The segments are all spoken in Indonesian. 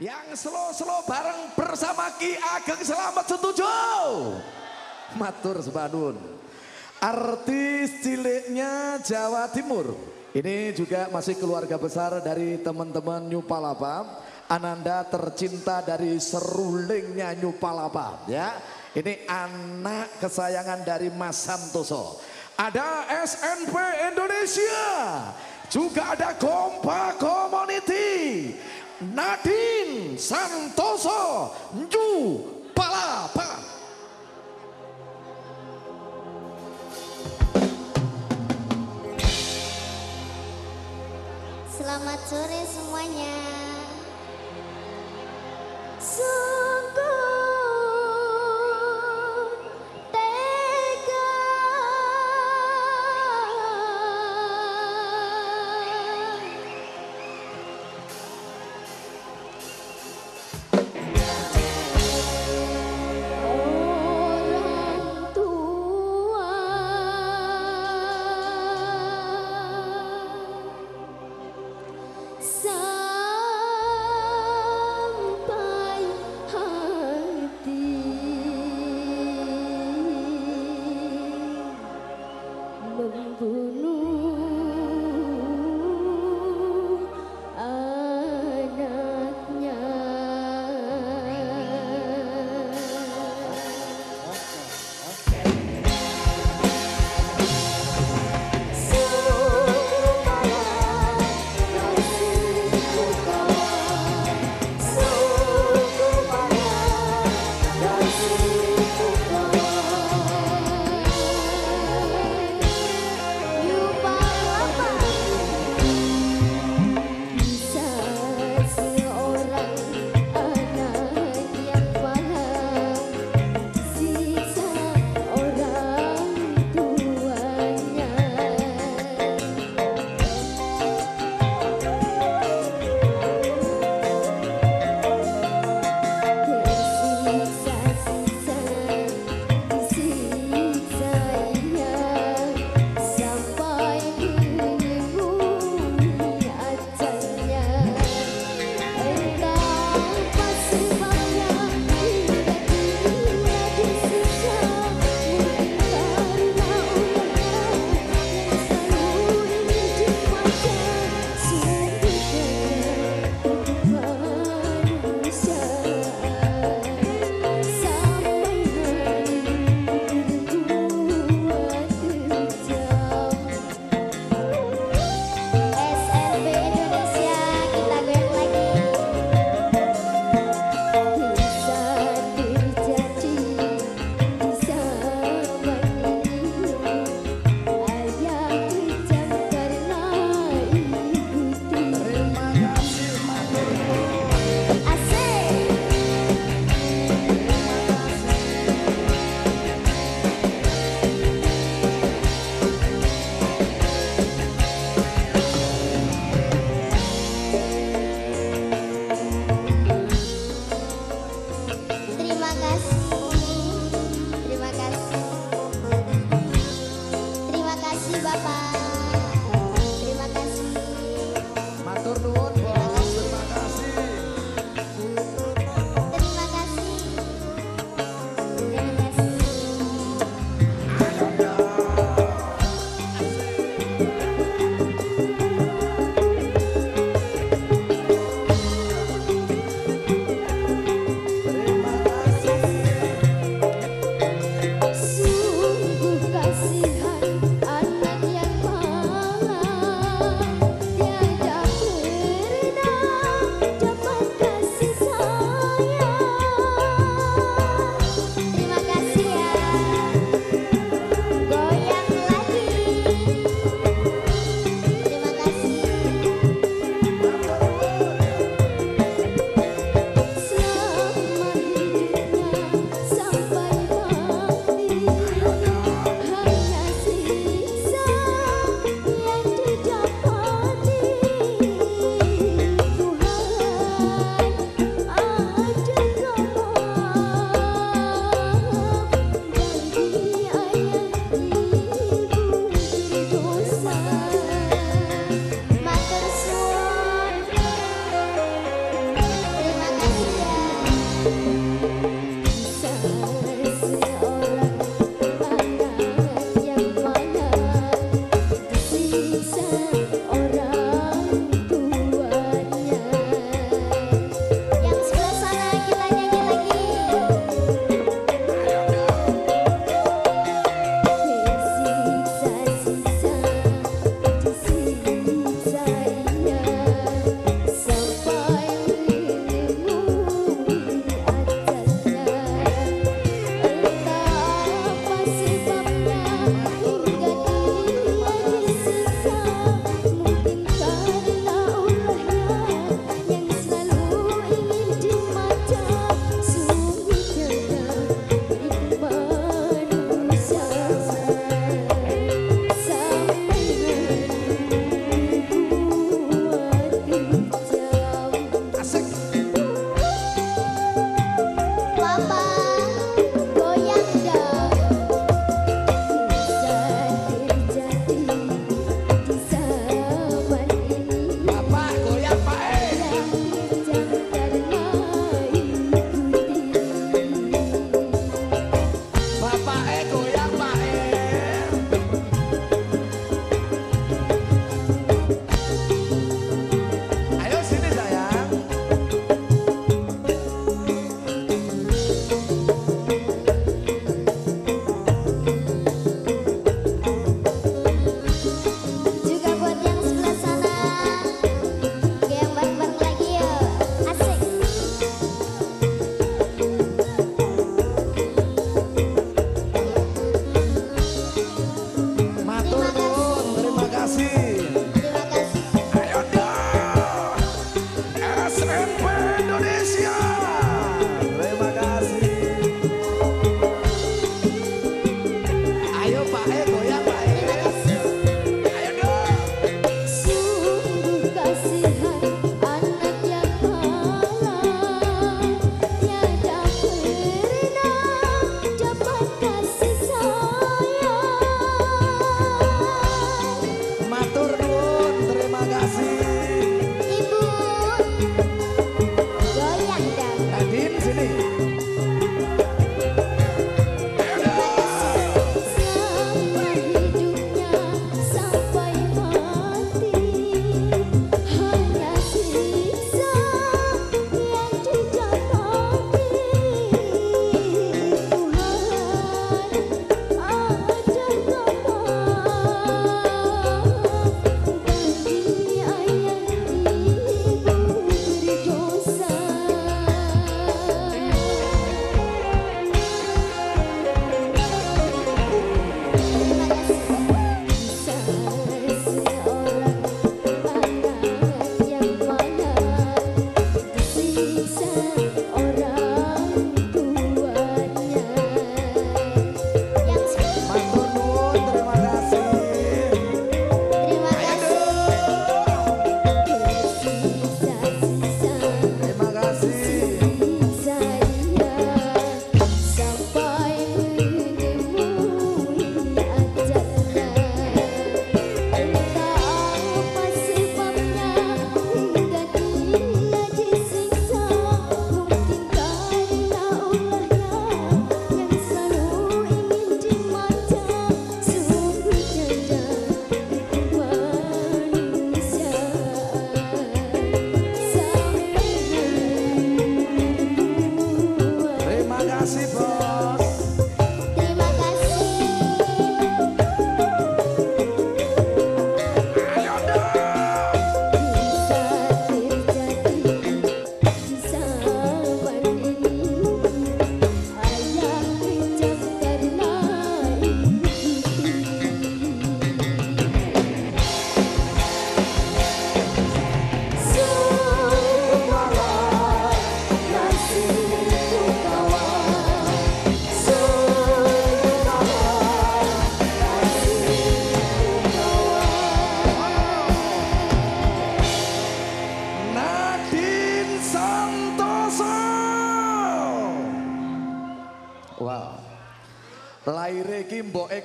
Yang slow-slow bareng bersama Ki Ageng Selamat setuju. Matur sebanun. Artis ciliknya Jawa Timur. Ini juga masih keluarga besar dari teman-teman New Palapa. Ananda tercinta dari serulingnya New Palapa. Ya, ini anak kesayangan dari Mas Santoso. Ada SNP Indonesia. Juga ada Kompa Community. Nadine Santoso Nju Palapa. Selamat sore semuanya.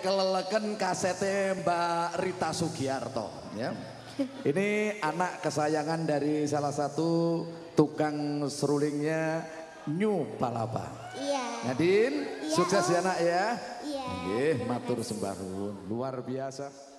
kelelekan kasete Mbak Rita Sugiarto ya. Ini anak kesayangan dari salah satu tukang serulingnya New Palapa. Iya. Nadine, iya, sukses ya nak ya. Iya. Eh, matur sembahun. Luar biasa.